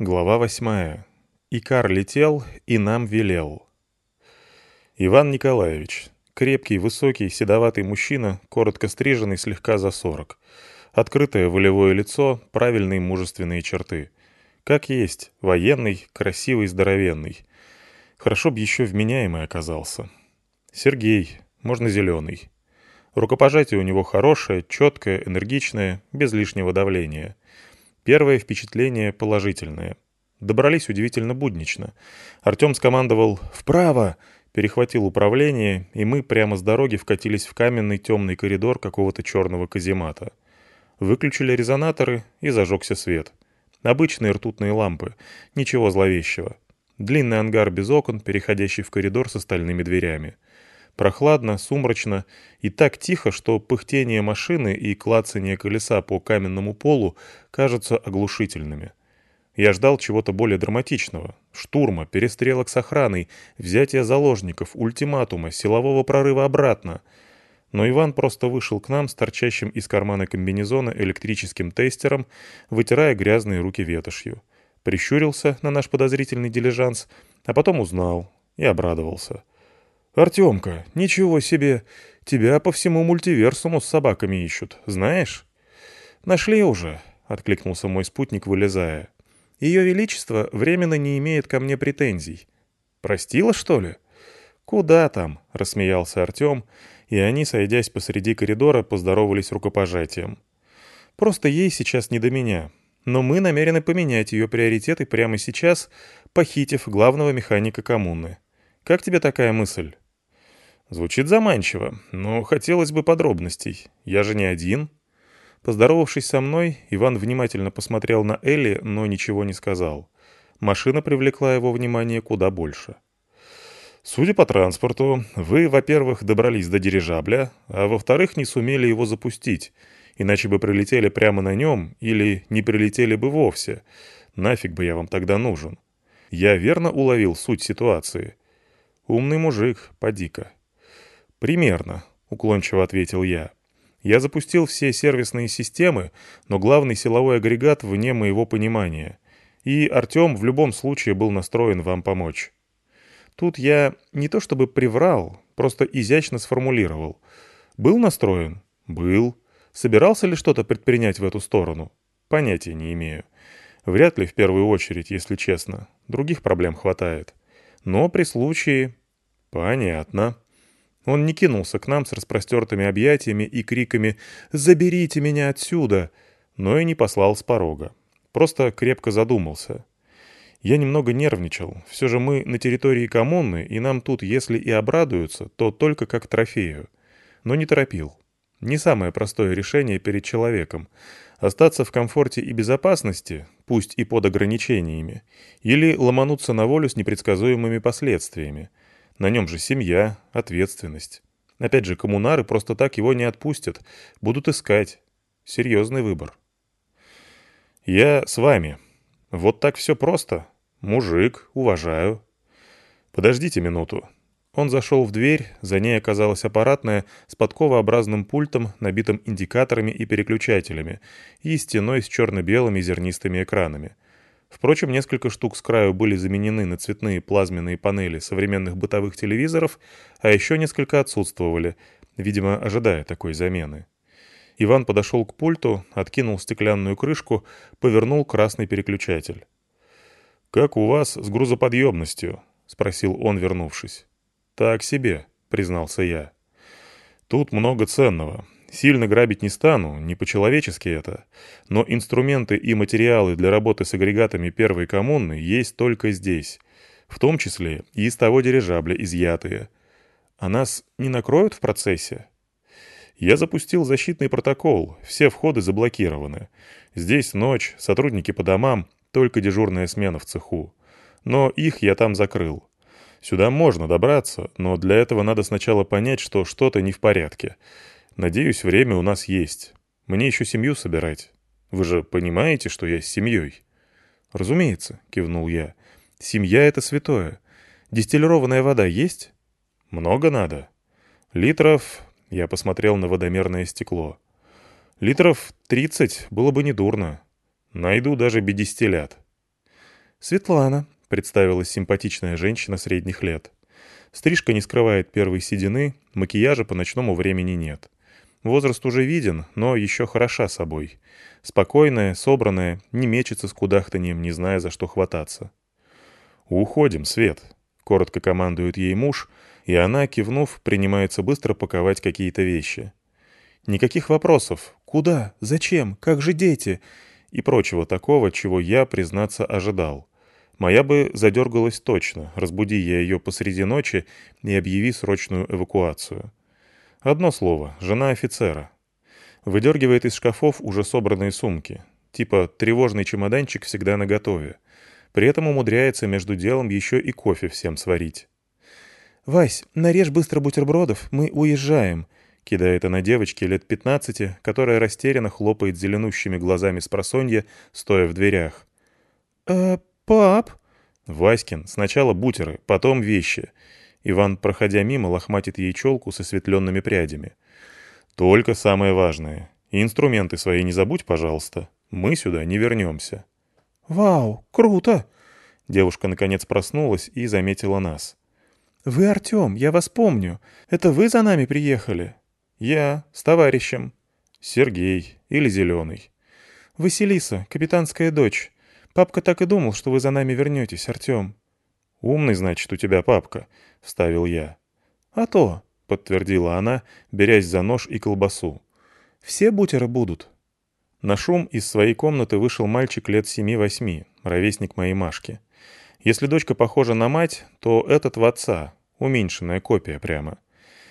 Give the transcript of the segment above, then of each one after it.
Глава восьмая. Икар летел и нам велел. Иван Николаевич. Крепкий, высокий, седоватый мужчина, коротко стриженный, слегка за сорок. Открытое волевое лицо, правильные мужественные черты. Как есть, военный, красивый, здоровенный. Хорошо б еще вменяемый оказался. Сергей, можно зеленый. Рукопожатие у него хорошее, четкое, энергичное, без лишнего давления. Первое впечатление положительное. Добрались удивительно буднично. Артем скомандовал «Вправо!», перехватил управление, и мы прямо с дороги вкатились в каменный темный коридор какого-то черного каземата. Выключили резонаторы, и зажегся свет. Обычные ртутные лампы, ничего зловещего. Длинный ангар без окон, переходящий в коридор с остальными дверями. Прохладно, сумрачно и так тихо, что пыхтение машины и клацание колеса по каменному полу кажутся оглушительными. Я ждал чего-то более драматичного. Штурма, перестрелок с охраной, взятия заложников, ультиматума, силового прорыва обратно. Но Иван просто вышел к нам с торчащим из кармана комбинезона электрическим тестером, вытирая грязные руки ветошью. Прищурился на наш подозрительный дилижанс, а потом узнал и обрадовался — «Артемка, ничего себе! Тебя по всему мультиверсуму с собаками ищут, знаешь?» «Нашли уже», — откликнулся мой спутник, вылезая. «Ее Величество временно не имеет ко мне претензий». «Простила, что ли?» «Куда там?» — рассмеялся Артем, и они, сойдясь посреди коридора, поздоровались рукопожатием. «Просто ей сейчас не до меня, но мы намерены поменять ее приоритеты прямо сейчас, похитив главного механика коммуны. Как тебе такая мысль?» Звучит заманчиво, но хотелось бы подробностей. Я же не один. Поздоровавшись со мной, Иван внимательно посмотрел на Элли, но ничего не сказал. Машина привлекла его внимание куда больше. Судя по транспорту, вы, во-первых, добрались до дирижабля, а во-вторых, не сумели его запустить, иначе бы прилетели прямо на нем или не прилетели бы вовсе. Нафиг бы я вам тогда нужен. Я верно уловил суть ситуации. Умный мужик, поди-ка. «Примерно», — уклончиво ответил я. «Я запустил все сервисные системы, но главный силовой агрегат вне моего понимания. И Артем в любом случае был настроен вам помочь». Тут я не то чтобы приврал, просто изящно сформулировал. «Был настроен?» «Был. Собирался ли что-то предпринять в эту сторону?» «Понятия не имею. Вряд ли в первую очередь, если честно. Других проблем хватает. Но при случае...» «Понятно». Он не кинулся к нам с распростертыми объятиями и криками «Заберите меня отсюда!», но и не послал с порога. Просто крепко задумался. Я немного нервничал. Все же мы на территории коммуны, и нам тут, если и обрадуются, то только как трофею. Но не торопил. Не самое простое решение перед человеком. Остаться в комфорте и безопасности, пусть и под ограничениями, или ломануться на волю с непредсказуемыми последствиями – на нем же семья, ответственность. Опять же, коммунары просто так его не отпустят. Будут искать. Серьезный выбор. Я с вами. Вот так все просто. Мужик, уважаю. Подождите минуту. Он зашел в дверь, за ней оказалась аппаратная с подковообразным пультом, набитым индикаторами и переключателями, и стеной с черно-белыми зернистыми экранами. Впрочем, несколько штук с краю были заменены на цветные плазменные панели современных бытовых телевизоров, а еще несколько отсутствовали, видимо, ожидая такой замены. Иван подошел к пульту, откинул стеклянную крышку, повернул красный переключатель. «Как у вас с грузоподъемностью?» — спросил он, вернувшись. «Так себе», — признался я. «Тут много ценного. Сильно грабить не стану, не по-человечески это. Но инструменты и материалы для работы с агрегатами первой коммуны есть только здесь. В том числе и из того дирижабля изъятые. А нас не накроют в процессе? Я запустил защитный протокол, все входы заблокированы. Здесь ночь, сотрудники по домам, только дежурная смена в цеху. Но их я там закрыл. Сюда можно добраться, но для этого надо сначала понять, что что-то не в порядке. Надеюсь, время у нас есть. Мне еще семью собирать. Вы же понимаете, что я с семьей?» «Разумеется», — кивнул я. «Семья — это святое. Дистиллированная вода есть?» «Много надо». «Литров...» — я посмотрел на водомерное стекло. «Литров тридцать было бы недурно. Найду даже бедистиллят». «Светлана», — представилась симпатичная женщина средних лет. Стрижка не скрывает первой седины, макияжа по ночному времени нет. Возраст уже виден, но еще хороша собой. Спокойная, собранная, не мечется с кудахтанием, не зная, за что хвататься. «Уходим, Свет», — коротко командует ей муж, и она, кивнув, принимается быстро паковать какие-то вещи. Никаких вопросов. Куда? Зачем? Как же дети? И прочего такого, чего я, признаться, ожидал. Моя бы задергалась точно, разбуди я ее посреди ночи и объяви срочную эвакуацию. Одно слово — жена офицера. Выдергивает из шкафов уже собранные сумки. Типа тревожный чемоданчик всегда наготове. При этом умудряется между делом еще и кофе всем сварить. «Вась, нарежь быстро бутербродов, мы уезжаем», — кидает она девочке лет пятнадцати, которая растерянно хлопает зеленущими глазами с просонья, стоя в дверях. «Э, пап?» Васькин, сначала бутеры, потом вещи. Иван, проходя мимо, лохматит ей челку со светленными прядями. «Только самое важное. инструменты свои не забудь, пожалуйста. Мы сюда не вернемся». «Вау, круто!» Девушка наконец проснулась и заметила нас. «Вы Артем, я вас помню. Это вы за нами приехали?» «Я, с товарищем. Сергей или Зеленый». «Василиса, капитанская дочь. Папка так и думал, что вы за нами вернетесь, Артем». «Умный, значит, у тебя папка», — вставил я. «А то», — подтвердила она, берясь за нож и колбасу. «Все бутеры будут». На шум из своей комнаты вышел мальчик лет семи-восьми, ровесник моей Машки. Если дочка похожа на мать, то этот в отца, уменьшенная копия прямо.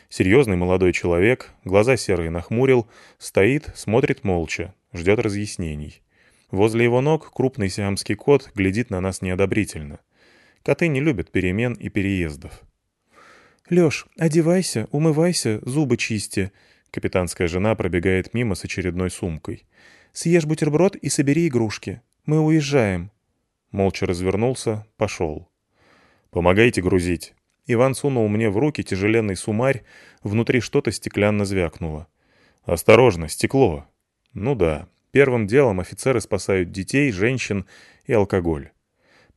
Серьезный молодой человек, глаза серые нахмурил, стоит, смотрит молча, ждет разъяснений. Возле его ног крупный сиамский кот глядит на нас неодобрительно. Коты не любят перемен и переездов. «Лёш, одевайся, умывайся, зубы чисти», Капитанская жена пробегает мимо с очередной сумкой. Съешь бутерброд и собери игрушки. Мы уезжаем». Молча развернулся, пошел. «Помогайте грузить». Иван сунул мне в руки тяжеленный сумарь, внутри что-то стеклянно звякнуло. «Осторожно, стекло!» «Ну да, первым делом офицеры спасают детей, женщин и алкоголь.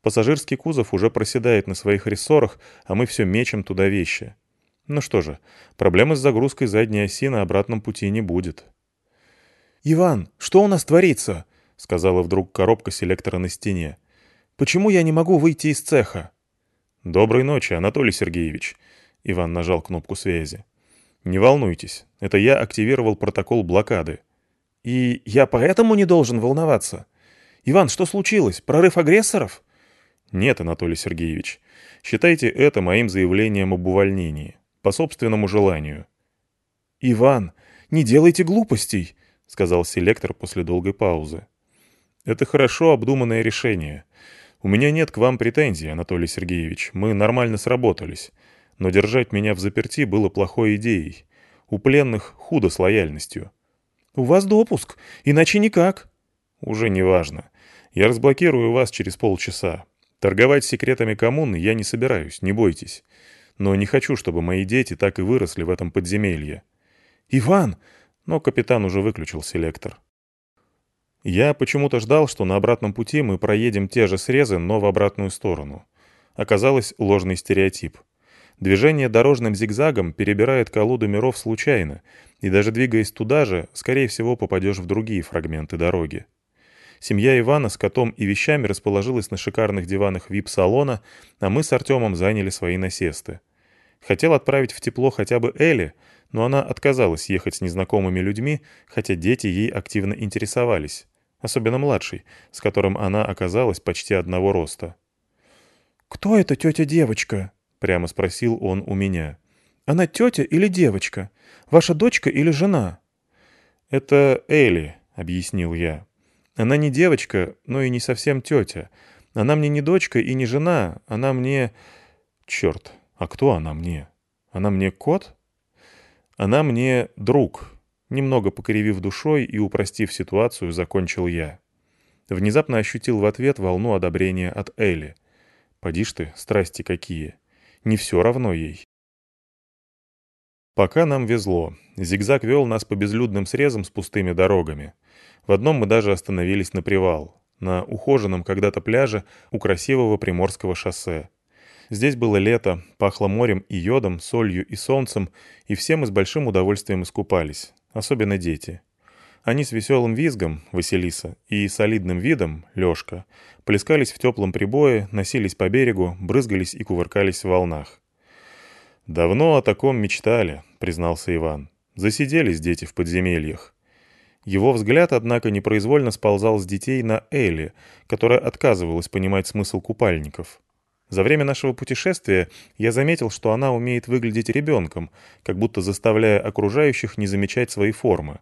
Пассажирский кузов уже проседает на своих рессорах, а мы все мечем туда вещи. Ну что же, проблемы с загрузкой задней оси на обратном пути не будет». «Иван, что у нас творится?» — сказала вдруг коробка селектора на стене. «Почему я не могу выйти из цеха?» «Доброй ночи, Анатолий Сергеевич», — Иван нажал кнопку связи. «Не волнуйтесь, это я активировал протокол блокады». «И я поэтому не должен волноваться? Иван, что случилось? Прорыв агрессоров?» «Нет, Анатолий Сергеевич. Считайте это моим заявлением об увольнении. По собственному желанию». «Иван, не делайте глупостей!» — сказал селектор после долгой паузы. «Это хорошо обдуманное решение. У меня нет к вам претензий, Анатолий Сергеевич. Мы нормально сработались. Но держать меня в заперти было плохой идеей. У пленных худо с лояльностью». «У вас допуск, иначе никак». «Уже не важно. Я разблокирую вас через полчаса. Торговать секретами коммуны я не собираюсь, не бойтесь. Но не хочу, чтобы мои дети так и выросли в этом подземелье». «Иван, но капитан уже выключил селектор. Я почему-то ждал, что на обратном пути мы проедем те же срезы, но в обратную сторону. Оказалось, ложный стереотип. Движение дорожным зигзагом перебирает колоду миров случайно, и даже двигаясь туда же, скорее всего, попадешь в другие фрагменты дороги. Семья Ивана с котом и вещами расположилась на шикарных диванах вип-салона, а мы с Артемом заняли свои насесты. Хотел отправить в тепло хотя бы Элли, но она отказалась ехать с незнакомыми людьми, хотя дети ей активно интересовались, особенно младший, с которым она оказалась почти одного роста. «Кто эта тетя-девочка?» — прямо спросил он у меня. «Она тетя или девочка? Ваша дочка или жена?» «Это Элли», — объяснил я. «Она не девочка, но и не совсем тетя. Она мне не дочка и не жена, она мне... Черт, а кто она мне? Она мне кот?» Она мне друг. Немного покривив душой и упростив ситуацию, закончил я. Внезапно ощутил в ответ волну одобрения от Элли. Поди ж ты, страсти какие. Не все равно ей. Пока нам везло. Зигзаг вел нас по безлюдным срезам с пустыми дорогами. В одном мы даже остановились на привал. на ухоженном когда-то пляже у красивого Приморского шоссе. Здесь было лето, пахло морем и йодом, солью и солнцем, и все мы с большим удовольствием искупались, особенно дети. Они с веселым визгом, Василиса, и солидным видом, Лешка, плескались в теплом прибое, носились по берегу, брызгались и кувыркались в волнах. «Давно о таком мечтали», — признался Иван. «Засиделись дети в подземельях». Его взгляд, однако, непроизвольно сползал с детей на Элли, которая отказывалась понимать смысл купальников. За время нашего путешествия я заметил, что она умеет выглядеть ребенком, как будто заставляя окружающих не замечать свои формы.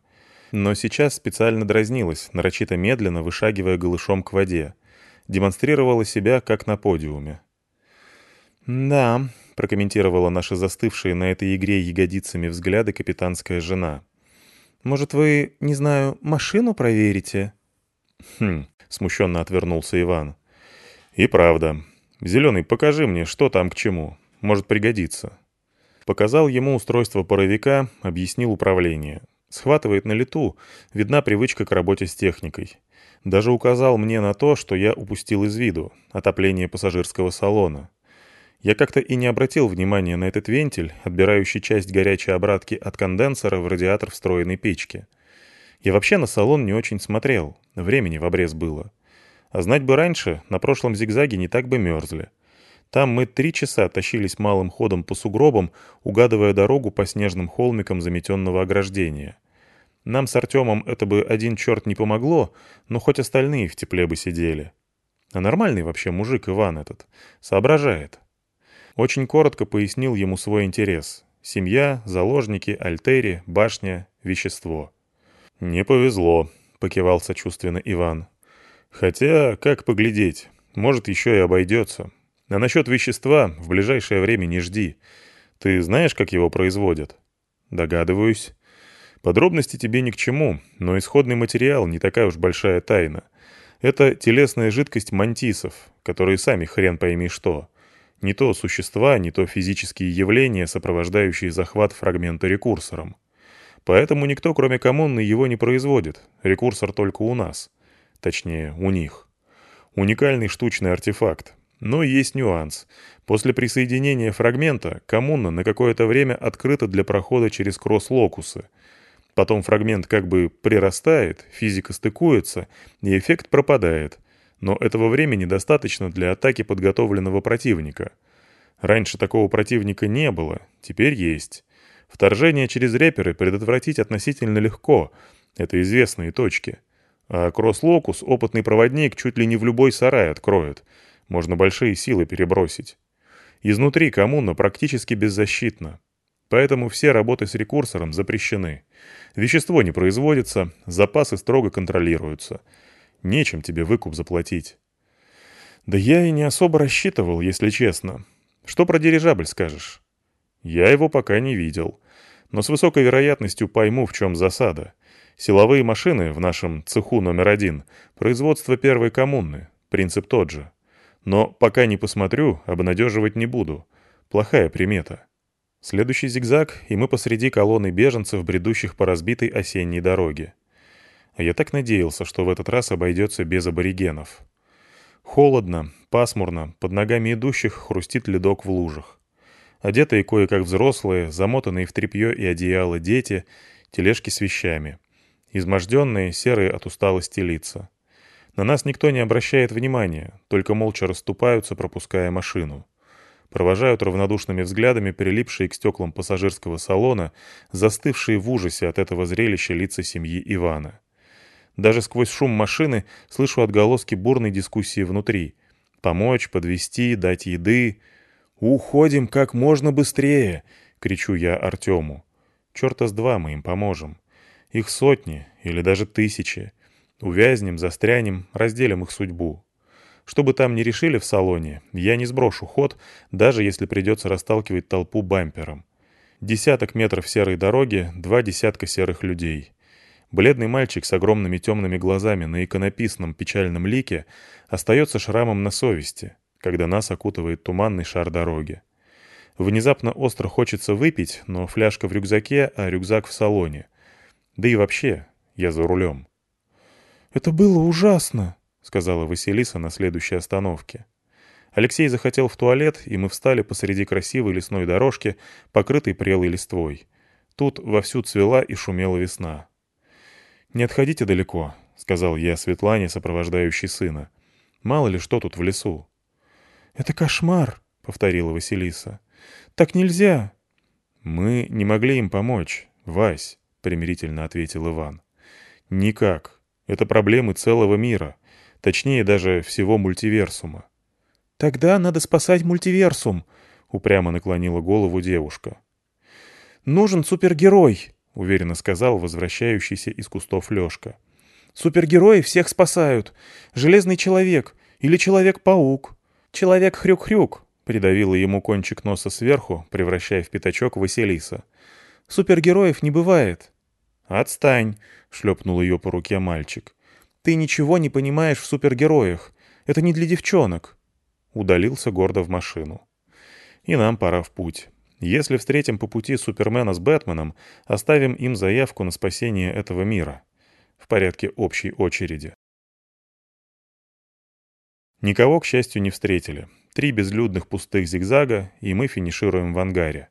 Но сейчас специально дразнилась, нарочито медленно вышагивая голышом к воде. Демонстрировала себя, как на подиуме. «Да», — прокомментировала наши застывшие на этой игре ягодицами взгляды капитанская жена. «Может, вы, не знаю, машину проверите?» «Хм», — смущенно отвернулся Иван. «И правда. «Зеленый, покажи мне, что там к чему. Может пригодиться». Показал ему устройство паровика, объяснил управление. Схватывает на лету, видна привычка к работе с техникой. Даже указал мне на то, что я упустил из виду — отопление пассажирского салона. Я как-то и не обратил внимания на этот вентиль, отбирающий часть горячей обратки от конденсора в радиатор встроенной печки. Я вообще на салон не очень смотрел, времени в обрез было. А знать бы раньше, на прошлом зигзаге не так бы мерзли. Там мы три часа тащились малым ходом по сугробам, угадывая дорогу по снежным холмикам заметенного ограждения. Нам с Артемом это бы один черт не помогло, но хоть остальные в тепле бы сидели. А нормальный вообще мужик Иван этот. Соображает. Очень коротко пояснил ему свой интерес. Семья, заложники, альтери, башня, вещество. «Не повезло», — покивал сочувственно Иван. Хотя, как поглядеть, может, еще и обойдется. А насчет вещества в ближайшее время не жди. Ты знаешь, как его производят? Догадываюсь. Подробности тебе ни к чему, но исходный материал не такая уж большая тайна. Это телесная жидкость мантисов, которые сами хрен пойми что. Не то существа, не то физические явления, сопровождающие захват фрагмента рекурсором. Поэтому никто, кроме коммуны, его не производит. Рекурсор только у нас. Точнее, у них. Уникальный штучный артефакт. Но есть нюанс. После присоединения фрагмента коммуна на какое-то время открыта для прохода через кросс-локусы. Потом фрагмент как бы прирастает, физика стыкуется, и эффект пропадает. Но этого времени достаточно для атаки подготовленного противника. Раньше такого противника не было, теперь есть. Вторжение через реперы предотвратить относительно легко. Это известные точки. А кросс-локус опытный проводник чуть ли не в любой сарай откроет. Можно большие силы перебросить. Изнутри коммуна практически беззащитна. Поэтому все работы с рекурсором запрещены. Вещество не производится, запасы строго контролируются. Нечем тебе выкуп заплатить. Да я и не особо рассчитывал, если честно. Что про дирижабль скажешь? Я его пока не видел. Но с высокой вероятностью пойму, в чем засада. Силовые машины в нашем цеху номер один — производство первой коммуны, принцип тот же. Но пока не посмотрю, обнадеживать не буду. Плохая примета. Следующий зигзаг, и мы посреди колонны беженцев, бредущих по разбитой осенней дороге. Я так надеялся, что в этот раз обойдется без аборигенов. Холодно, пасмурно, под ногами идущих хрустит ледок в лужах. Одетые кое-как взрослые, замотанные в тряпье и одеяло дети, тележки с вещами — изможденные, серые от усталости лица. На нас никто не обращает внимания, только молча расступаются, пропуская машину. Провожают равнодушными взглядами прилипшие к стеклам пассажирского салона, застывшие в ужасе от этого зрелища лица семьи Ивана. Даже сквозь шум машины слышу отголоски бурной дискуссии внутри. Помочь, подвести, дать еды. «Уходим как можно быстрее!» — кричу я Артему. «Черта с два мы им поможем. Их сотни или даже тысячи. Увязнем, застрянем, разделим их судьбу. Что бы там ни решили в салоне, я не сброшу ход, даже если придется расталкивать толпу бампером. Десяток метров серой дороги, два десятка серых людей. Бледный мальчик с огромными темными глазами на иконописном печальном лике остается шрамом на совести, когда нас окутывает туманный шар дороги. Внезапно остро хочется выпить, но фляжка в рюкзаке, а рюкзак в салоне. Да и вообще, я за рулем. «Это было ужасно», — сказала Василиса на следующей остановке. Алексей захотел в туалет, и мы встали посреди красивой лесной дорожки, покрытой прелой листвой. Тут вовсю цвела и шумела весна. «Не отходите далеко», — сказал я Светлане, сопровождающей сына. «Мало ли что тут в лесу». «Это кошмар», — повторила Василиса. «Так нельзя». «Мы не могли им помочь, Вась», — примирительно ответил Иван. «Никак. Это проблемы целого мира. Точнее, даже всего мультиверсума. «Тогда надо спасать мультиверсум», — упрямо наклонила голову девушка. «Нужен супергерой», — уверенно сказал возвращающийся из кустов Лёшка. «Супергерои всех спасают. Железный человек или Человек-паук. Человек-хрюк-хрюк», — придавила ему кончик носа сверху, превращая в пятачок Василиса. «Супергероев не бывает». «Отстань», — шлепнул ее по руке мальчик. «Ты ничего не понимаешь в супергероях. Это не для девчонок» удалился гордо в машину. И нам пора в путь. Если встретим по пути Супермена с Бэтменом, оставим им заявку на спасение этого мира. В порядке общей очереди. Никого, к счастью, не встретили. Три безлюдных пустых зигзага, и мы финишируем в ангаре.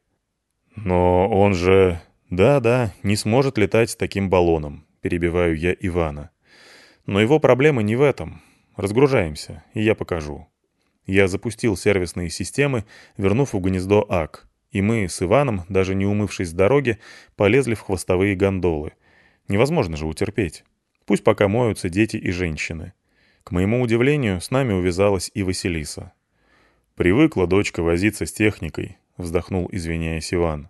Но он же... Да-да, не сможет летать с таким баллоном, перебиваю я Ивана. Но его проблема не в этом. Разгружаемся, и я покажу. Я запустил сервисные системы, вернув в гнездо АК, и мы с Иваном, даже не умывшись с дороги, полезли в хвостовые гондолы. Невозможно же утерпеть. Пусть пока моются дети и женщины. К моему удивлению, с нами увязалась и Василиса. «Привыкла дочка возиться с техникой», — вздохнул, извиняясь Иван.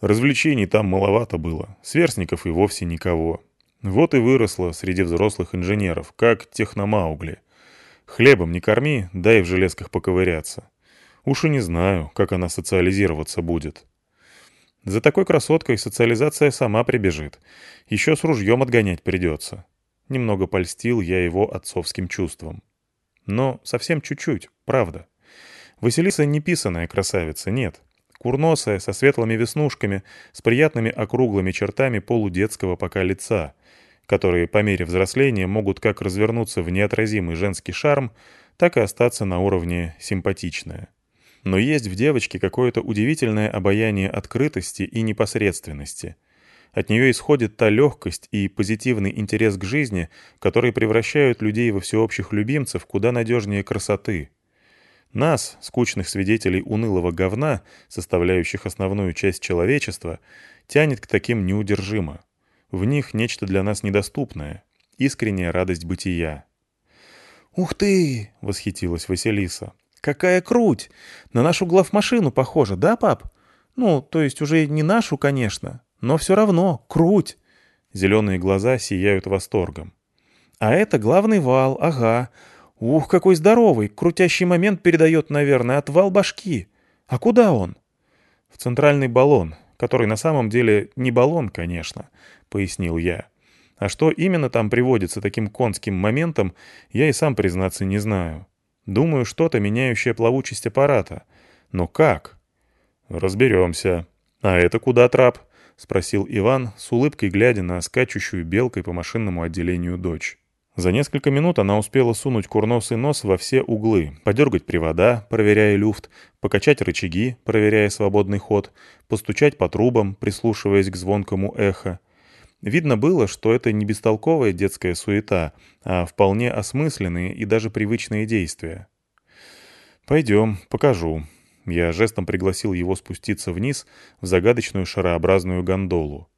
«Развлечений там маловато было, сверстников и вовсе никого. Вот и выросла среди взрослых инженеров, как техномаугли. Хлебом не корми, дай в железках поковыряться. Уж и не знаю, как она социализироваться будет. За такой красоткой социализация сама прибежит. Еще с ружьем отгонять придется. Немного польстил я его отцовским чувством. Но совсем чуть-чуть, правда. Василиса не писаная красавица, нет. Курносая, со светлыми веснушками, с приятными округлыми чертами полудетского пока лица — которые по мере взросления могут как развернуться в неотразимый женский шарм, так и остаться на уровне симпатичное. Но есть в девочке какое-то удивительное обаяние открытости и непосредственности. От нее исходит та легкость и позитивный интерес к жизни, которые превращают людей во всеобщих любимцев куда надежнее красоты. Нас, скучных свидетелей унылого говна, составляющих основную часть человечества, тянет к таким неудержимо. В них нечто для нас недоступное, искренняя радость бытия. «Ух ты!» — восхитилась Василиса. «Какая круть! На нашу главмашину похоже, да, пап? Ну, то есть уже не нашу, конечно, но все равно круть!» Зеленые глаза сияют восторгом. «А это главный вал, ага. Ух, какой здоровый! Крутящий момент передает, наверное, отвал башки. А куда он?» «В центральный баллон, который на самом деле не баллон, конечно, пояснил я. А что именно там приводится таким конским моментом, я и сам, признаться, не знаю. Думаю, что-то, меняющее плавучесть аппарата. Но как? Разберемся. А это куда трап? — спросил Иван, с улыбкой глядя на скачущую белкой по машинному отделению дочь. За несколько минут она успела сунуть курносый нос во все углы, подергать привода, проверяя люфт, покачать рычаги, проверяя свободный ход, постучать по трубам, прислушиваясь к звонкому эхо. Видно было, что это не бестолковая детская суета, а вполне осмысленные и даже привычные действия. «Пойдем, покажу». Я жестом пригласил его спуститься вниз в загадочную шарообразную гондолу.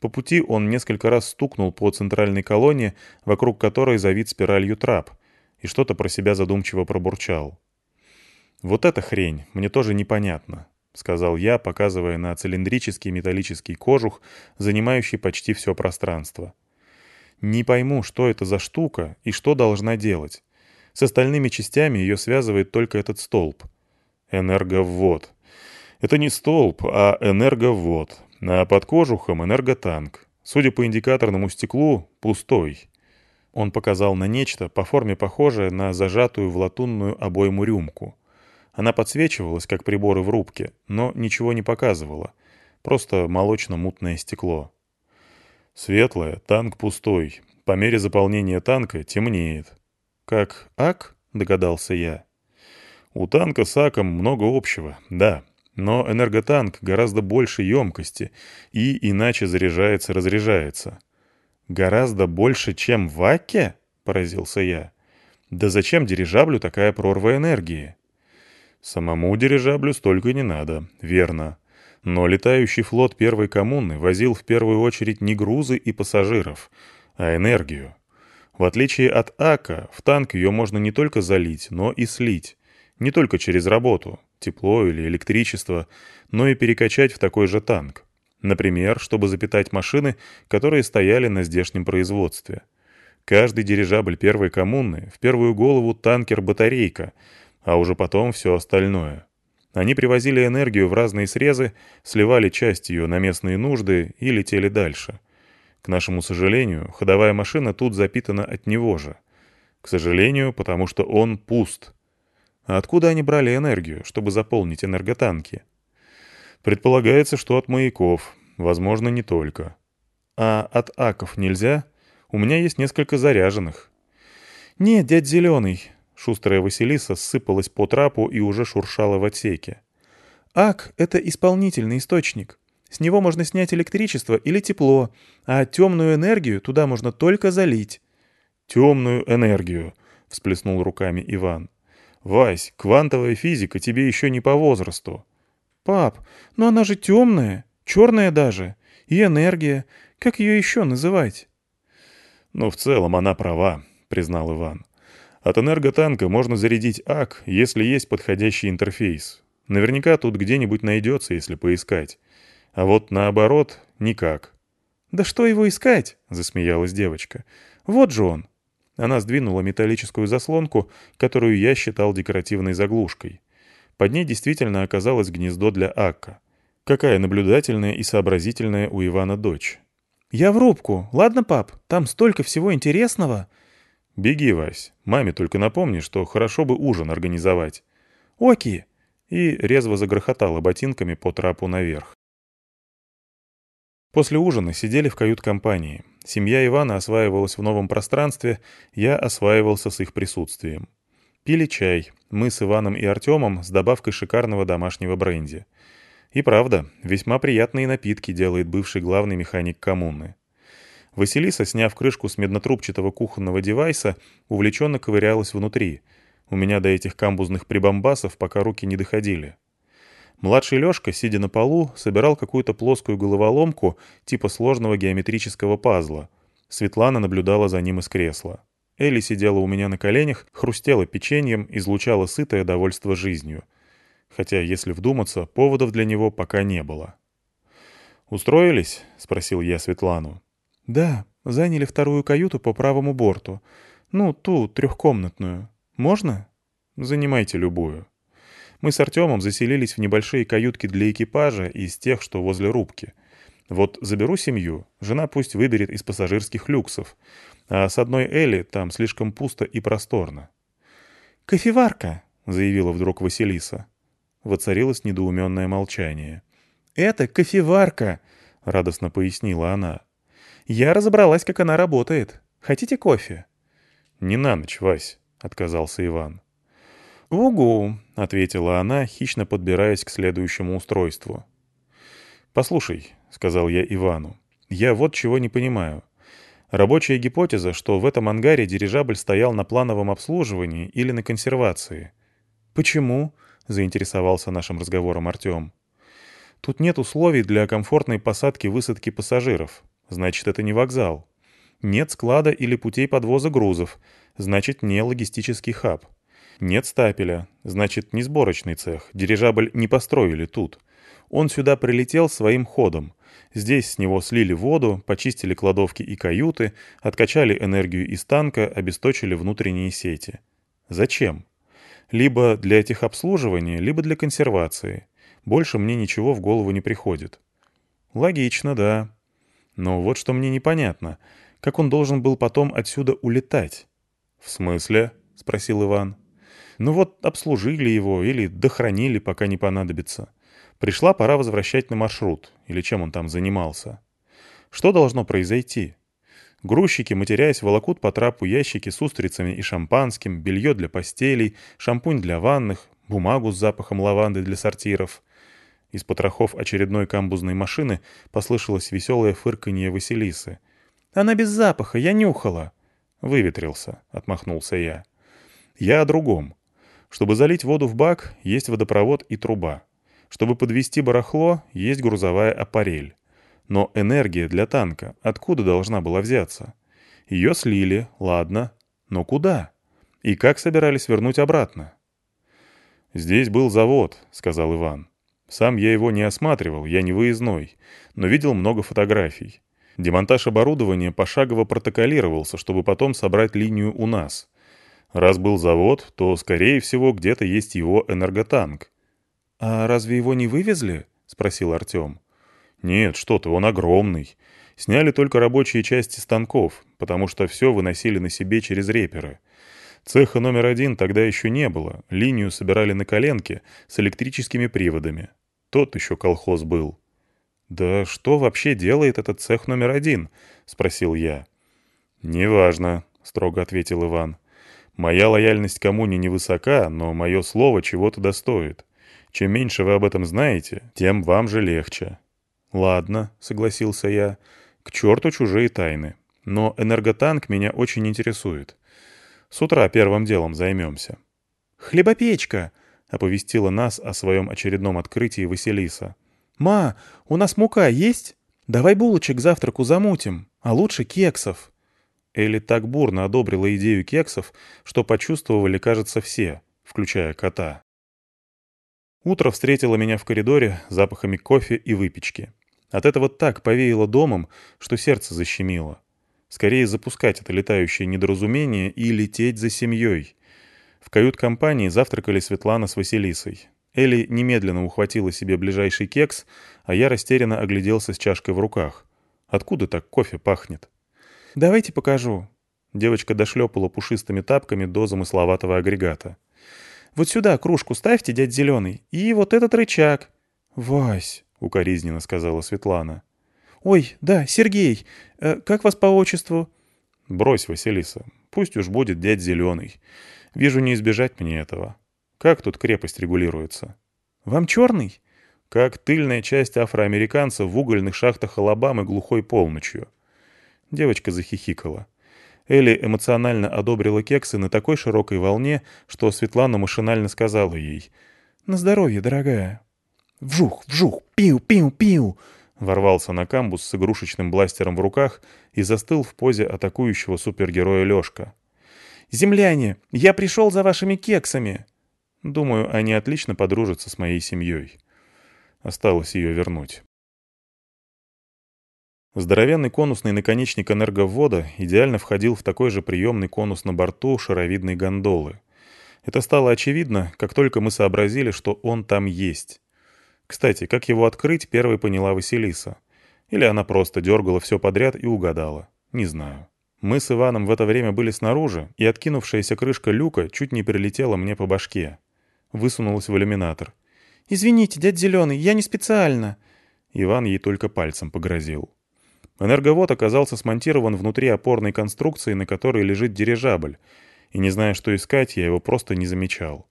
По пути он несколько раз стукнул по центральной колонне, вокруг которой завит спиралью трап, и что-то про себя задумчиво пробурчал. «Вот эта хрень, мне тоже непонятно. — сказал я, показывая на цилиндрический металлический кожух, занимающий почти все пространство. «Не пойму, что это за штука и что должна делать. С остальными частями ее связывает только этот столб. Энерговод. Это не столб, а энерговод. А под кожухом энерготанк. Судя по индикаторному стеклу, пустой». Он показал на нечто, по форме похожее на зажатую в латунную обойму рюмку. Она подсвечивалась, как приборы в рубке, но ничего не показывала. Просто молочно-мутное стекло. Светлое, танк пустой. По мере заполнения танка темнеет. «Как ак?» — догадался я. «У танка с аком много общего, да, но энерготанк гораздо больше емкости и иначе заряжается-разряжается». «Гораздо больше, чем в аке?» — поразился я. «Да зачем дирижаблю такая прорва энергии?» «Самому дирижаблю столько не надо, верно. Но летающий флот первой коммуны возил в первую очередь не грузы и пассажиров, а энергию. В отличие от АКа, в танк ее можно не только залить, но и слить. Не только через работу, тепло или электричество, но и перекачать в такой же танк. Например, чтобы запитать машины, которые стояли на здешнем производстве. Каждый дирижабль первой коммуны в первую голову танкер-батарейка, а уже потом все остальное. Они привозили энергию в разные срезы, сливали часть ее на местные нужды и летели дальше. К нашему сожалению, ходовая машина тут запитана от него же. К сожалению, потому что он пуст. А откуда они брали энергию, чтобы заполнить энерготанки? Предполагается, что от маяков, возможно, не только. А от аков нельзя? У меня есть несколько заряженных. Нет, дядь Зеленый, Шустрая Василиса ссыпалась по трапу и уже шуршала в отсеке. «Ак — это исполнительный источник. С него можно снять электричество или тепло, а темную энергию туда можно только залить». «Темную энергию», — всплеснул руками Иван. «Вась, квантовая физика тебе еще не по возрасту». «Пап, но она же темная, черная даже. И энергия. Как ее еще называть?» «Ну, в целом она права», — признал Иван. От энерготанка можно зарядить АК, если есть подходящий интерфейс. Наверняка тут где-нибудь найдется, если поискать. А вот наоборот, никак. «Да что его искать?» — засмеялась девочка. «Вот же он!» Она сдвинула металлическую заслонку, которую я считал декоративной заглушкой. Под ней действительно оказалось гнездо для Акка. Какая наблюдательная и сообразительная у Ивана дочь. «Я в рубку. Ладно, пап? Там столько всего интересного!» «Беги, Вась. Маме только напомни, что хорошо бы ужин организовать». «Оки!» И резво загрохотала ботинками по трапу наверх. После ужина сидели в кают-компании. Семья Ивана осваивалась в новом пространстве, я осваивался с их присутствием. Пили чай, мы с Иваном и Артемом с добавкой шикарного домашнего бренди. И правда, весьма приятные напитки делает бывший главный механик коммуны. Василиса, сняв крышку с меднотрубчатого кухонного девайса, увлеченно ковырялась внутри. У меня до этих камбузных прибамбасов пока руки не доходили. Младший Лёшка, сидя на полу, собирал какую-то плоскую головоломку типа сложного геометрического пазла. Светлана наблюдала за ним из кресла. Элли сидела у меня на коленях, хрустела печеньем, излучала сытое довольство жизнью. Хотя, если вдуматься, поводов для него пока не было. «Устроились?» — спросил я Светлану. «Да, заняли вторую каюту по правому борту. Ну, ту, трехкомнатную. Можно?» «Занимайте любую». Мы с Артемом заселились в небольшие каютки для экипажа из тех, что возле рубки. Вот заберу семью, жена пусть выберет из пассажирских люксов, а с одной Элли там слишком пусто и просторно. «Кофеварка!» — заявила вдруг Василиса. Воцарилось недоуменное молчание. «Это кофеварка!» — радостно пояснила она. Я разобралась, как она работает. Хотите кофе?» «Не на ночь, Вась», — отказался Иван. «Угу», — ответила она, хищно подбираясь к следующему устройству. «Послушай», — сказал я Ивану, — «я вот чего не понимаю. Рабочая гипотеза, что в этом ангаре дирижабль стоял на плановом обслуживании или на консервации». «Почему?» — заинтересовался нашим разговором Артем. «Тут нет условий для комфортной посадки-высадки пассажиров. Значит, это не вокзал. Нет склада или путей подвоза грузов. Значит, не логистический хаб. Нет стапеля. Значит, не сборочный цех. Дирижабль не построили тут. Он сюда прилетел своим ходом. Здесь с него слили воду, почистили кладовки и каюты, откачали энергию из танка, обесточили внутренние сети. Зачем? Либо для этих обслуживания, либо для консервации. Больше мне ничего в голову не приходит. Логично, да. Но вот что мне непонятно. Как он должен был потом отсюда улетать? «В смысле?» — спросил Иван. «Ну вот обслужили его или дохранили, пока не понадобится. Пришла пора возвращать на маршрут, или чем он там занимался. Что должно произойти? Грузчики, матерясь, волокут по трапу ящики с устрицами и шампанским, белье для постелей, шампунь для ванных, бумагу с запахом лаванды для сортиров. Из потрохов очередной камбузной машины послышалось веселое фырканье Василисы. «Она без запаха, я нюхала!» «Выветрился», — отмахнулся я. «Я о другом. Чтобы залить воду в бак, есть водопровод и труба. Чтобы подвести барахло, есть грузовая аппарель. Но энергия для танка откуда должна была взяться? Ее слили, ладно, но куда? И как собирались вернуть обратно? «Здесь был завод», — сказал Иван. «Сам я его не осматривал, я не выездной, но видел много фотографий. Демонтаж оборудования пошагово протоколировался, чтобы потом собрать линию у нас. Раз был завод, то, скорее всего, где-то есть его энерготанк». «А разве его не вывезли?» — спросил Артем. «Нет, что ты, он огромный. Сняли только рабочие части станков, потому что все выносили на себе через реперы. Цеха номер один тогда еще не было, линию собирали на коленке с электрическими приводами. Тот еще колхоз был». «Да что вообще делает этот цех номер один?» — спросил я. «Неважно», — строго ответил Иван. «Моя лояльность коммуне невысока, но мое слово чего-то достоит. Чем меньше вы об этом знаете, тем вам же легче. «Ладно», — согласился я, — «к черту чужие тайны. Но энерготанк меня очень интересует. С утра первым делом займемся». «Хлебопечка!» — оповестила нас о своем очередном открытии Василиса. «Ма, у нас мука есть? Давай булочек завтраку замутим, а лучше кексов». Элли так бурно одобрила идею кексов, что почувствовали, кажется, все, включая кота. Утро встретило меня в коридоре запахами кофе и выпечки. От этого так повеяло домом, что сердце защемило. Скорее запускать это летающее недоразумение и лететь за семьей. В кают-компании завтракали Светлана с Василисой. Элли немедленно ухватила себе ближайший кекс, а я растерянно огляделся с чашкой в руках. Откуда так кофе пахнет? «Давайте покажу». Девочка дошлепала пушистыми тапками до замысловатого агрегата. «Вот сюда кружку ставьте, дядь Зеленый, и вот этот рычаг». «Вась, укоризненно сказала Светлана. «Ой, да, Сергей. Э, как вас по отчеству?» «Брось, Василиса. Пусть уж будет дядь Зеленый. Вижу, не избежать мне этого. Как тут крепость регулируется?» «Вам черный?» «Как тыльная часть афроамериканцев в угольных шахтах Алабамы глухой полночью». Девочка захихикала. Элли эмоционально одобрила кексы на такой широкой волне, что Светлана машинально сказала ей «На здоровье, дорогая». Вжух, вжух, пиу-пиу-пиу!» Ворвался на камбус с игрушечным бластером в руках и застыл в позе атакующего супергероя Лёшка. «Земляне, я пришел за вашими кексами!» Думаю, они отлично подружатся с моей семьей. Осталось ее вернуть. Здоровенный конусный наконечник энерговода идеально входил в такой же приемный конус на борту шаровидной гондолы. Это стало очевидно, как только мы сообразили, что он там есть. Кстати, как его открыть, первой поняла Василиса. Или она просто дергала все подряд и угадала. Не знаю. Мы с Иваном в это время были снаружи, и откинувшаяся крышка люка чуть не прилетела мне по башке. Высунулась в иллюминатор. «Извините, дядь Зеленый, я не специально». Иван ей только пальцем погрозил. Энерговод оказался смонтирован внутри опорной конструкции, на которой лежит дирижабль, и не зная, что искать, я его просто не замечал.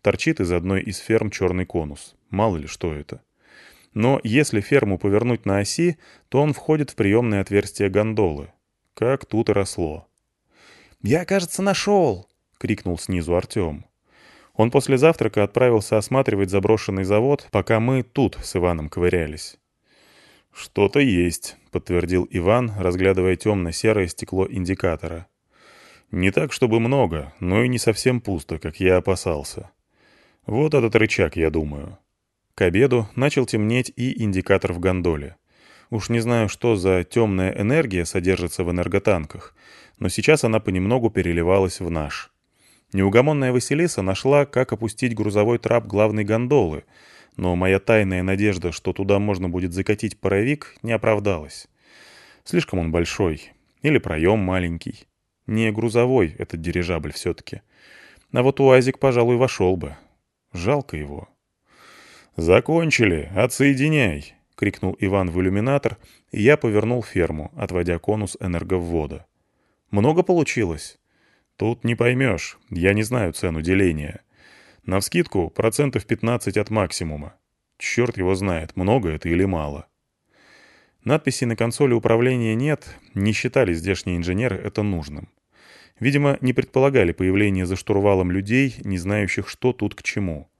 Торчит из одной из ферм черный конус. Мало ли что это. Но если ферму повернуть на оси, то он входит в приемное отверстие гондолы. Как тут росло. «Я, кажется, нашел!» — крикнул снизу Артем. Он после завтрака отправился осматривать заброшенный завод, пока мы тут с Иваном ковырялись. «Что-то есть», — подтвердил Иван, разглядывая темно-серое стекло индикатора. «Не так, чтобы много, но и не совсем пусто, как я опасался. Вот этот рычаг, я думаю. К обеду начал темнеть и индикатор в гондоле. Уж не знаю, что за темная энергия содержится в энерготанках, но сейчас она понемногу переливалась в наш. Неугомонная Василиса нашла, как опустить грузовой трап главной гондолы, но моя тайная надежда, что туда можно будет закатить паровик, не оправдалась. Слишком он большой. Или проем маленький. Не грузовой этот дирижабль все-таки. А вот УАЗик, пожалуй, вошел бы. Жалко его. «Закончили, отсоединяй!» — крикнул Иван в иллюминатор, и я повернул ферму, отводя конус энерговвода. «Много получилось?» «Тут не поймешь, я не знаю цену деления. Навскидку процентов 15 от максимума. Черт его знает, много это или мало». Надписи на консоли управления нет, не считали здешние инженеры это нужным. Видимо, не предполагали появление за штурвалом людей, не знающих, что тут к чему.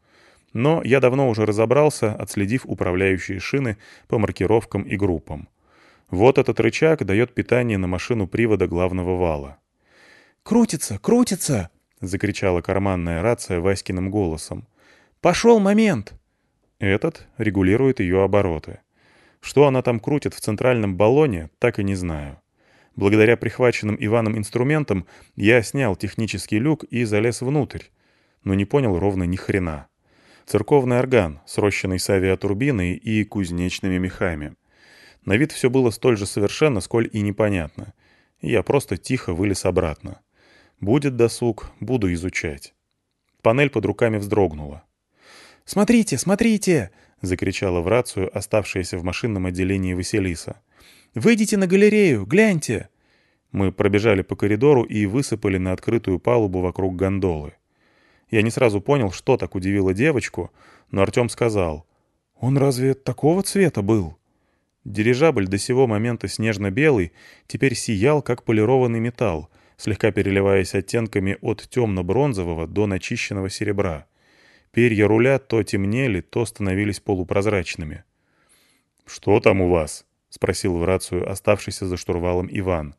Но я давно уже разобрался, отследив управляющие шины по маркировкам и группам. Вот этот рычаг дает питание на машину привода главного вала. «Крутится, крутится!» — закричала карманная рация Васькиным голосом. «Пошел момент!» Этот регулирует ее обороты. Что она там крутит в центральном баллоне, так и не знаю. Благодаря прихваченным Иваном инструментам я снял технический люк и залез внутрь, но не понял ровно ни хрена церковный орган, срощенный с авиатурбиной и кузнечными мехами. На вид все было столь же совершенно, сколь и непонятно. я просто тихо вылез обратно. Будет досуг, буду изучать. Панель под руками вздрогнула. «Смотрите, смотрите!» — закричала в рацию оставшаяся в машинном отделении Василиса. «Выйдите на галерею, гляньте!» Мы пробежали по коридору и высыпали на открытую палубу вокруг гондолы. Я не сразу понял, что так удивило девочку, но Артем сказал, «Он разве такого цвета был?» Дирижабль до сего момента снежно-белый теперь сиял, как полированный металл, слегка переливаясь оттенками от темно-бронзового до начищенного серебра. Перья руля то темнели, то становились полупрозрачными. «Что там у вас?» — спросил в рацию оставшийся за штурвалом Иван.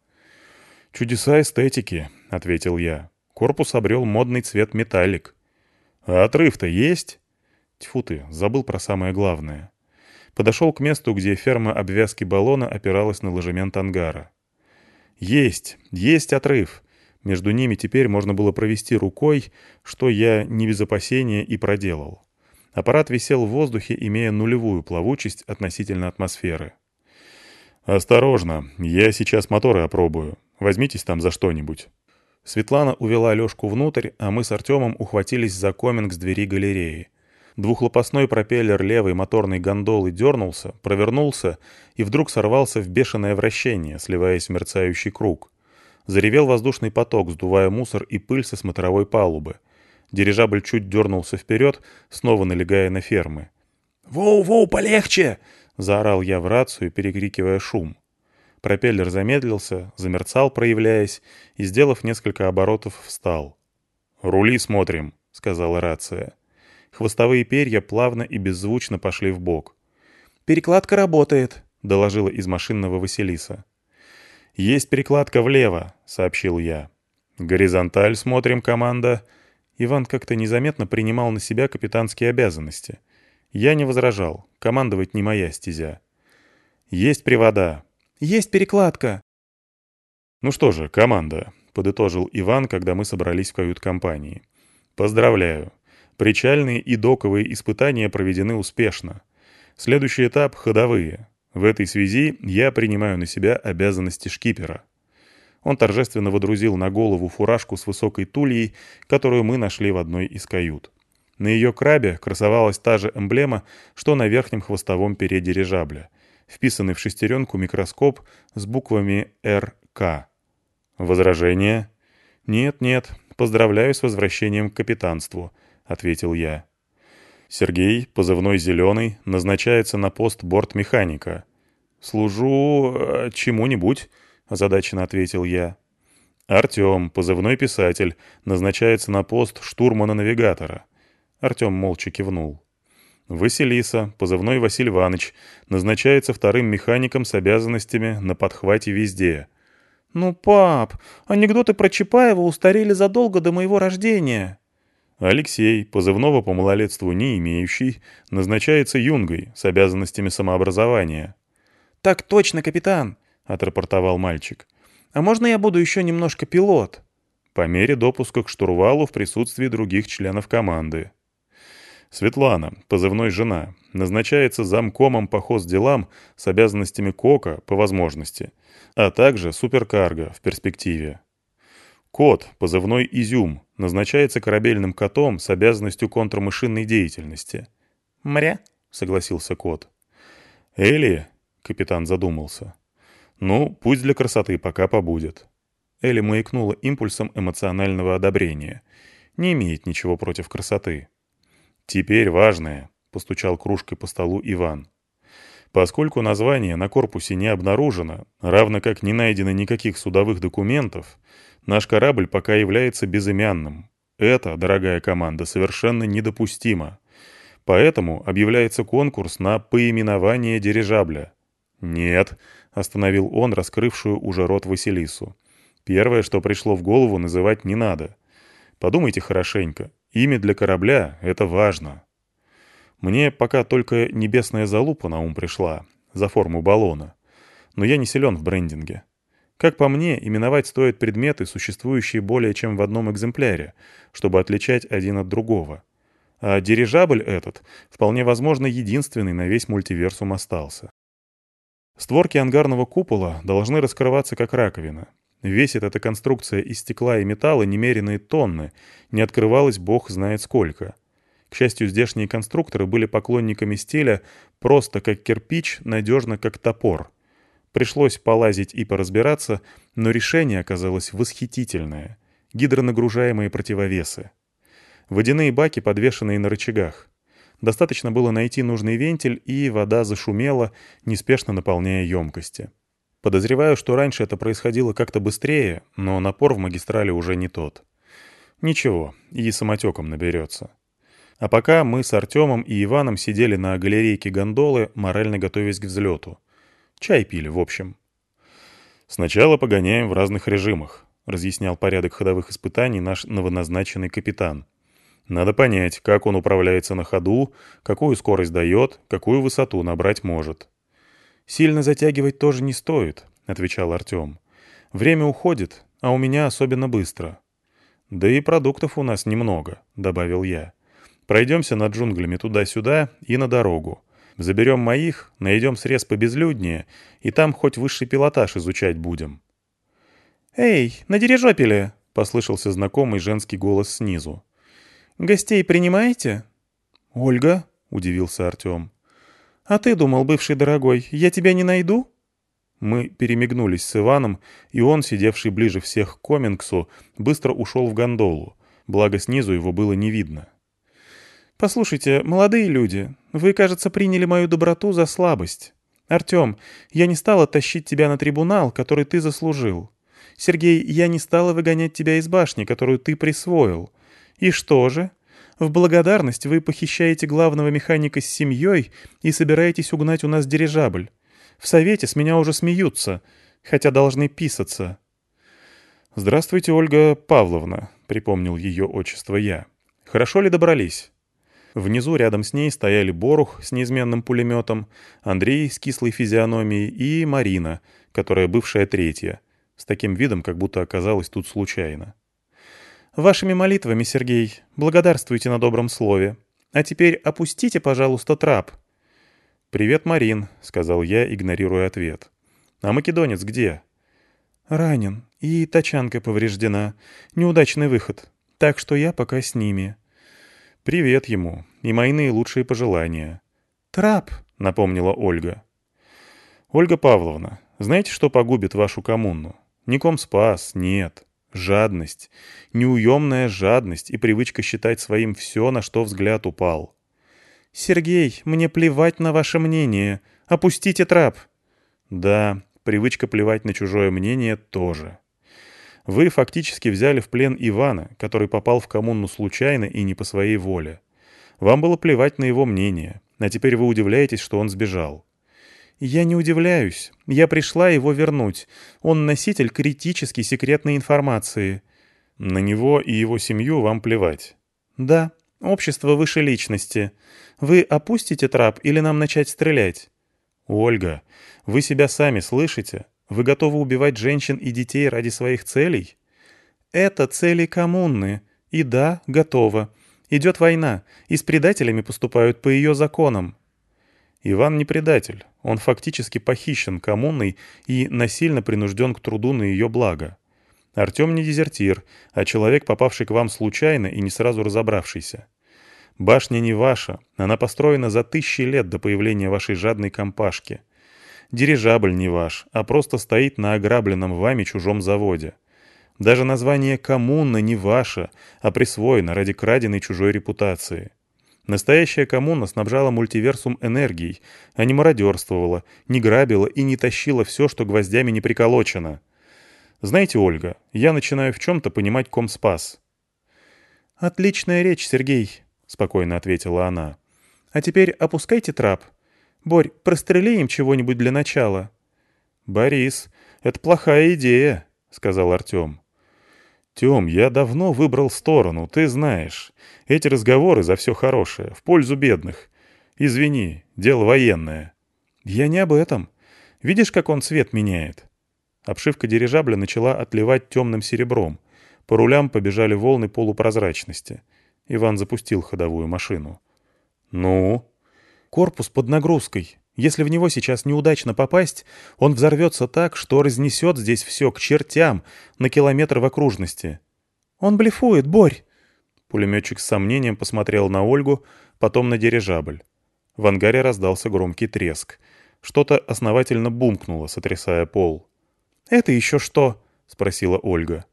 «Чудеса эстетики», — ответил я. Корпус обрел модный цвет металлик. А отрыв-то есть? Тьфу ты, забыл про самое главное. Подошел к месту, где ферма обвязки баллона опиралась на ложемент ангара. Есть, есть отрыв. Между ними теперь можно было провести рукой, что я не без опасения и проделал. Аппарат висел в воздухе, имея нулевую плавучесть относительно атмосферы. «Осторожно, я сейчас моторы опробую. Возьмитесь там за что-нибудь». Светлана увела Лёшку внутрь, а мы с Артемом ухватились за коминг с двери галереи. Двухлопастной пропеллер левой моторной гондолы дернулся, провернулся и вдруг сорвался в бешеное вращение, сливаясь в мерцающий круг. Заревел воздушный поток, сдувая мусор и пыль со смотровой палубы. Дирижабль чуть дернулся вперед, снова налегая на фермы. «Воу-воу, полегче!» — заорал я в рацию, перекрикивая шум. Пропеллер замедлился, замерцал, проявляясь, и, сделав несколько оборотов, встал. «Рули смотрим», — сказала рация. Хвостовые перья плавно и беззвучно пошли в бок. «Перекладка работает», — доложила из машинного Василиса. «Есть перекладка влево», — сообщил я. «Горизонталь смотрим, команда». Иван как-то незаметно принимал на себя капитанские обязанности. Я не возражал, командовать не моя стезя. «Есть привода, есть перекладка!» «Ну что же, команда», — подытожил Иван, когда мы собрались в кают-компании. «Поздравляю. Причальные и доковые испытания проведены успешно. Следующий этап — ходовые. В этой связи я принимаю на себя обязанности шкипера». Он торжественно водрузил на голову фуражку с высокой тульей, которую мы нашли в одной из кают. На ее крабе красовалась та же эмблема, что на верхнем хвостовом пере дирижабля — вписанный в шестеренку микроскоп с буквами «РК». «Возражение?» «Нет-нет, поздравляю с возвращением к капитанству», — ответил я. «Сергей, позывной «Зеленый», назначается на пост бортмеханика». «Служу... Э, чему-нибудь», — озадаченно ответил я. «Артем, позывной писатель, назначается на пост штурмана-навигатора». Артем молча кивнул. Василиса, позывной Василий Иванович, назначается вторым механиком с обязанностями на подхвате везде. «Ну, пап, анекдоты про Чапаева устарели задолго до моего рождения». Алексей, позывного по малолетству не имеющий, назначается юнгой с обязанностями самообразования. «Так точно, капитан», — отрапортовал мальчик. «А можно я буду еще немножко пилот?» По мере допуска к штурвалу в присутствии других членов команды. Светлана, позывной «Жена», назначается замкомом по хозделам с обязанностями КОКа по возможности, а также суперкарго в перспективе. Кот, позывной «Изюм», назначается корабельным котом с обязанностью контрмышинной деятельности. «Мря», — согласился кот. «Элли?» — капитан задумался. «Ну, пусть для красоты пока побудет». Элли маякнула импульсом эмоционального одобрения. Не имеет ничего против красоты. «Теперь важное», — постучал кружкой по столу Иван. Поскольку название на корпусе не обнаружено, равно как не найдено никаких судовых документов, наш корабль пока является безымянным. Это, дорогая команда, совершенно недопустимо. Поэтому объявляется конкурс на поименование дирижабля. «Нет», — остановил он раскрывшую уже рот Василису. «Первое, что пришло в голову, называть не надо. Подумайте хорошенько. Имя для корабля — это важно». Мне пока только небесная залупа на ум пришла, за форму баллона. Но я не силен в брендинге. Как по мне, именовать стоит предметы, существующие более чем в одном экземпляре, чтобы отличать один от другого. А дирижабль этот, вполне возможно, единственный на весь мультиверсум остался. Створки ангарного купола должны раскрываться как раковина. Весит эта конструкция из стекла и металла немеренные тонны, не открывалась бог знает сколько — к счастью, здешние конструкторы были поклонниками стиля просто как кирпич, надежно как топор. Пришлось полазить и поразбираться, но решение оказалось восхитительное. Гидронагружаемые противовесы. Водяные баки, подвешенные на рычагах. Достаточно было найти нужный вентиль, и вода зашумела, неспешно наполняя емкости. Подозреваю, что раньше это происходило как-то быстрее, но напор в магистрали уже не тот. Ничего, и самотеком наберется. А пока мы с Артемом и Иваном сидели на галерейке гондолы, морально готовясь к взлету. Чай пили, в общем. «Сначала погоняем в разных режимах», — разъяснял порядок ходовых испытаний наш новоназначенный капитан. «Надо понять, как он управляется на ходу, какую скорость дает, какую высоту набрать может». «Сильно затягивать тоже не стоит», — отвечал Артем. «Время уходит, а у меня особенно быстро». «Да и продуктов у нас немного», — добавил я. Пройдемся над джунглями туда-сюда и на дорогу. Заберем моих, найдем срез побезлюднее, и там хоть высший пилотаж изучать будем». «Эй, на дирижопеле!» — послышался знакомый женский голос снизу. «Гостей принимаете?» «Ольга?» — удивился Артем. «А ты думал, бывший дорогой, я тебя не найду?» Мы перемигнулись с Иваном, и он, сидевший ближе всех к Комингсу, быстро ушел в гондолу, благо снизу его было не видно. «Послушайте, молодые люди, вы, кажется, приняли мою доброту за слабость. Артем, я не стала тащить тебя на трибунал, который ты заслужил. Сергей, я не стала выгонять тебя из башни, которую ты присвоил. И что же? В благодарность вы похищаете главного механика с семьей и собираетесь угнать у нас дирижабль. В совете с меня уже смеются, хотя должны писаться». «Здравствуйте, Ольга Павловна», — припомнил ее отчество я. «Хорошо ли добрались?» Внизу рядом с ней стояли Борух с неизменным пулеметом, Андрей с кислой физиономией и Марина, которая бывшая третья, с таким видом, как будто оказалась тут случайно. «Вашими молитвами, Сергей, благодарствуйте на добром слове. А теперь опустите, пожалуйста, трап». «Привет, Марин», — сказал я, игнорируя ответ. «А македонец где?» «Ранен, и тачанка повреждена. Неудачный выход. Так что я пока с ними». «Привет ему и мои наилучшие пожелания». «Трап», — напомнила Ольга. «Ольга Павловна, знаете, что погубит вашу коммуну? Не комспас, нет. Жадность. Неуемная жадность и привычка считать своим все, на что взгляд упал». «Сергей, мне плевать на ваше мнение. Опустите трап». «Да, привычка плевать на чужое мнение тоже». Вы фактически взяли в плен Ивана, который попал в коммуну случайно и не по своей воле. Вам было плевать на его мнение, а теперь вы удивляетесь, что он сбежал. «Я не удивляюсь. Я пришла его вернуть. Он носитель критически секретной информации». «На него и его семью вам плевать». «Да, общество выше личности. Вы опустите трап или нам начать стрелять?» «Ольга, вы себя сами слышите? Вы готовы убивать женщин и детей ради своих целей? Это цели коммуны. И да, готово. Идет война, и с предателями поступают по ее законам. Иван не предатель. Он фактически похищен коммуной и насильно принужден к труду на ее благо. Артем не дезертир, а человек, попавший к вам случайно и не сразу разобравшийся. Башня не ваша, она построена за тысячи лет до появления вашей жадной компашки. Дирижабль не ваш, а просто стоит на ограбленном вами чужом заводе. Даже название коммуна не ваше, а присвоено ради краденой чужой репутации. Настоящая коммуна снабжала мультиверсум энергией, а не мародерствовала, не грабила и не тащила все, что гвоздями не приколочено. Знаете, Ольга, я начинаю в чем-то понимать комспас. «Отличная речь, Сергей», — спокойно ответила она. «А теперь опускайте трап. Борь, прострели им чего-нибудь для начала». «Борис, это плохая идея», — сказал Артем. «Тем, я давно выбрал сторону, ты знаешь. Эти разговоры за все хорошее, в пользу бедных. Извини, дело военное». «Я не об этом. Видишь, как он цвет меняет?» Обшивка дирижабля начала отливать темным серебром. По рулям побежали волны полупрозрачности. Иван запустил ходовую машину. «Ну?» «Корпус под нагрузкой. Если в него сейчас неудачно попасть, он взорвется так, что разнесет здесь все к чертям на километр в окружности. Он блефует, Борь!» Пулеметчик с сомнением посмотрел на Ольгу, потом на дирижабль. В ангаре раздался громкий треск. Что-то основательно бумкнуло, сотрясая пол. «Это еще что?» — спросила Ольга.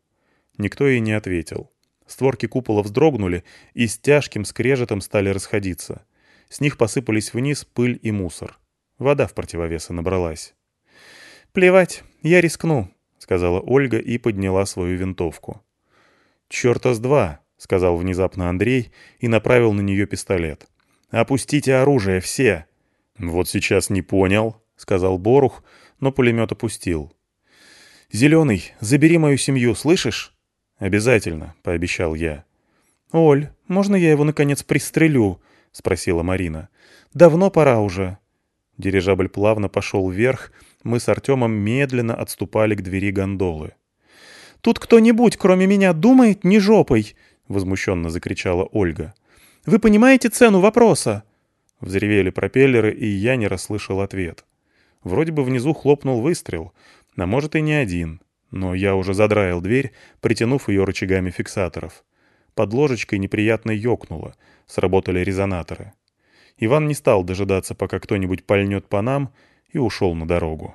Никто ей не ответил. Створки купола вздрогнули и с тяжким скрежетом стали расходиться. С них посыпались вниз пыль и мусор. Вода в противовесы набралась. «Плевать, я рискну», — сказала Ольга и подняла свою винтовку. «Чёрта с два», — сказал внезапно Андрей и направил на нее пистолет. «Опустите оружие, все!» «Вот сейчас не понял», — сказал Борух, но пулемет опустил. «Зеленый, забери мою семью, слышишь?» «Обязательно», — пообещал я. «Оль, можно я его, наконец, пристрелю?» — спросила Марина. «Давно пора уже». Дирижабль плавно пошел вверх, мы с Артемом медленно отступали к двери гондолы. «Тут кто-нибудь, кроме меня, думает не жопой!» — возмущенно закричала Ольга. «Вы понимаете цену вопроса?» Взревели пропеллеры, и я не расслышал ответ. Вроде бы внизу хлопнул выстрел, а может и не один, но я уже задраил дверь, притянув ее рычагами фиксаторов. Под ложечкой неприятно ёкнуло, сработали резонаторы. Иван не стал дожидаться, пока кто-нибудь пальнет по нам, и ушел на дорогу.